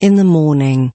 In the morning.